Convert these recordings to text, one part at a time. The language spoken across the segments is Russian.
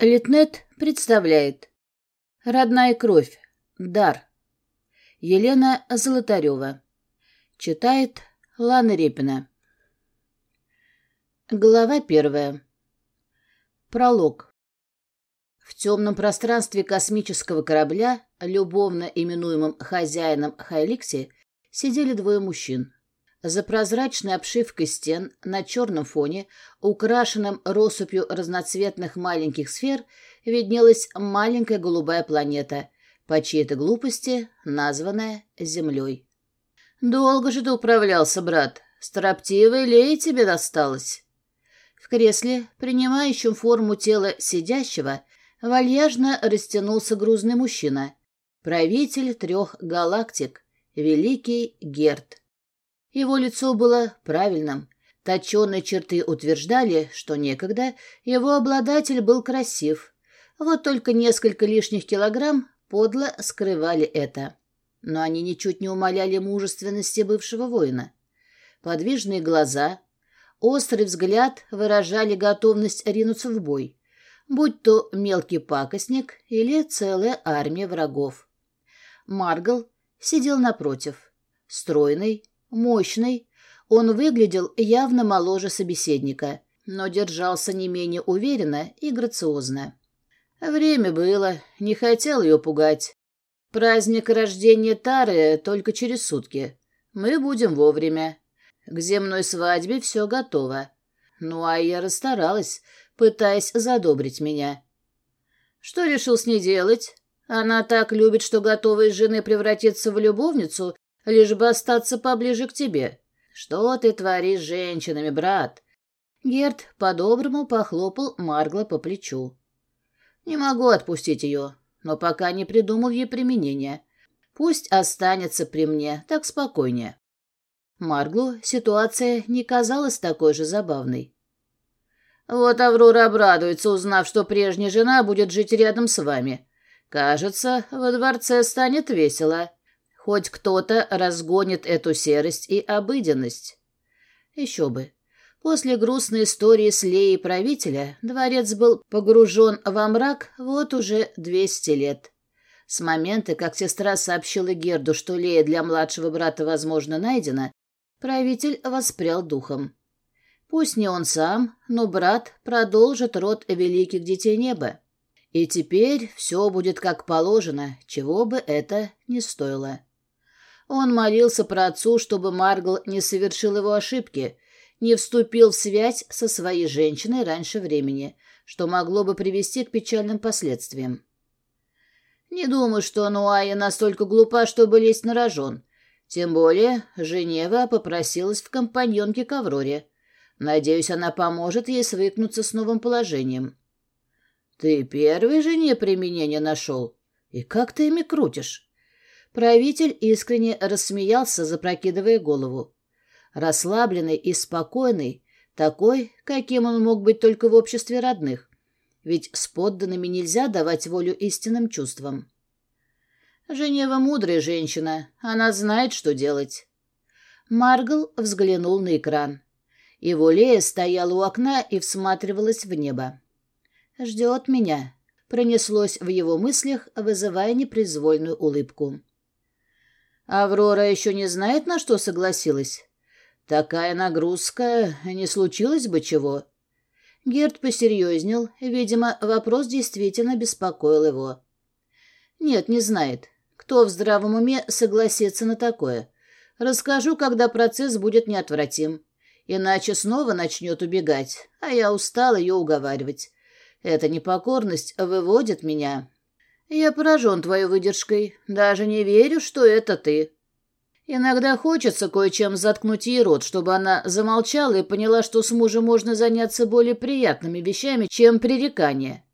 Литнет представляет «Родная кровь. Дар». Елена Золотарева. Читает Лана Репина. Глава первая. Пролог. В темном пространстве космического корабля, любовно именуемым хозяином Хайликси, сидели двое мужчин. За прозрачной обшивкой стен на черном фоне, украшенном россыпью разноцветных маленьких сфер, виднелась маленькая голубая планета, по чьей-то глупости названная Землей. «Долго же ты управлялся, брат. Строптивой леи тебе досталось». В кресле, принимающем форму тела сидящего, вальяжно растянулся грузный мужчина, правитель трех галактик, великий Герд. Его лицо было правильным. Точеные черты утверждали, что некогда его обладатель был красив. Вот только несколько лишних килограмм подло скрывали это. Но они ничуть не умаляли мужественности бывшего воина. Подвижные глаза, острый взгляд выражали готовность ринуться в бой, будь то мелкий пакостник или целая армия врагов. Маргал сидел напротив, стройный, Мощный, он выглядел явно моложе собеседника, но держался не менее уверенно и грациозно. Время было, не хотел ее пугать. Праздник рождения Тары только через сутки. Мы будем вовремя. К земной свадьбе все готово. Ну, а я расстаралась, пытаясь задобрить меня. Что решил с ней делать? Она так любит, что готова из жены превратиться в любовницу лишь бы остаться поближе к тебе. Что ты творишь с женщинами, брат?» Герд по-доброму похлопал Маргла по плечу. «Не могу отпустить ее, но пока не придумал ей применения. Пусть останется при мне, так спокойнее». Марглу ситуация не казалась такой же забавной. «Вот Аврора обрадуется, узнав, что прежняя жена будет жить рядом с вами. Кажется, во дворце станет весело. Хоть кто-то разгонит эту серость и обыденность. Еще бы. После грустной истории с Леей правителя дворец был погружен во мрак вот уже 200 лет. С момента, как сестра сообщила Герду, что Лея для младшего брата, возможно, найдена, правитель воспрял духом. Пусть не он сам, но брат продолжит род великих детей неба. И теперь все будет как положено, чего бы это ни стоило. Он молился про отцу, чтобы Маргл не совершил его ошибки, не вступил в связь со своей женщиной раньше времени, что могло бы привести к печальным последствиям. Не думаю, что Нуая настолько глупа, чтобы лезть на рожон. Тем более Женева попросилась в компаньонке к Авроре. Надеюсь, она поможет ей свыкнуться с новым положением. Ты первый жене применение нашел? И как ты ими крутишь? Правитель искренне рассмеялся, запрокидывая голову. Расслабленный и спокойный, такой, каким он мог быть только в обществе родных. Ведь с подданными нельзя давать волю истинным чувствам. Женева мудрая женщина, она знает, что делать. Маргл взглянул на экран. Его Лея стояла у окна и всматривалась в небо. «Ждет меня», — пронеслось в его мыслях, вызывая непроизвольную улыбку. Аврора еще не знает, на что согласилась. Такая нагрузка, не случилось бы чего. Герд посерьезнел, видимо, вопрос действительно беспокоил его. Нет, не знает. Кто в здравом уме согласится на такое? Расскажу, когда процесс будет неотвратим. Иначе снова начнет убегать, а я устал ее уговаривать. Эта непокорность выводит меня. «Я поражен твоей выдержкой. Даже не верю, что это ты». Иногда хочется кое-чем заткнуть ей рот, чтобы она замолчала и поняла, что с мужем можно заняться более приятными вещами, чем пререкание.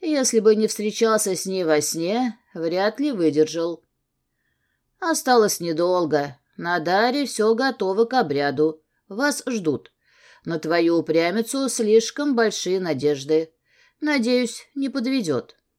Если бы не встречался с ней во сне, вряд ли выдержал. Осталось недолго. На Даре все готово к обряду. Вас ждут. На твою упрямицу слишком большие надежды. Надеюсь, не подведет.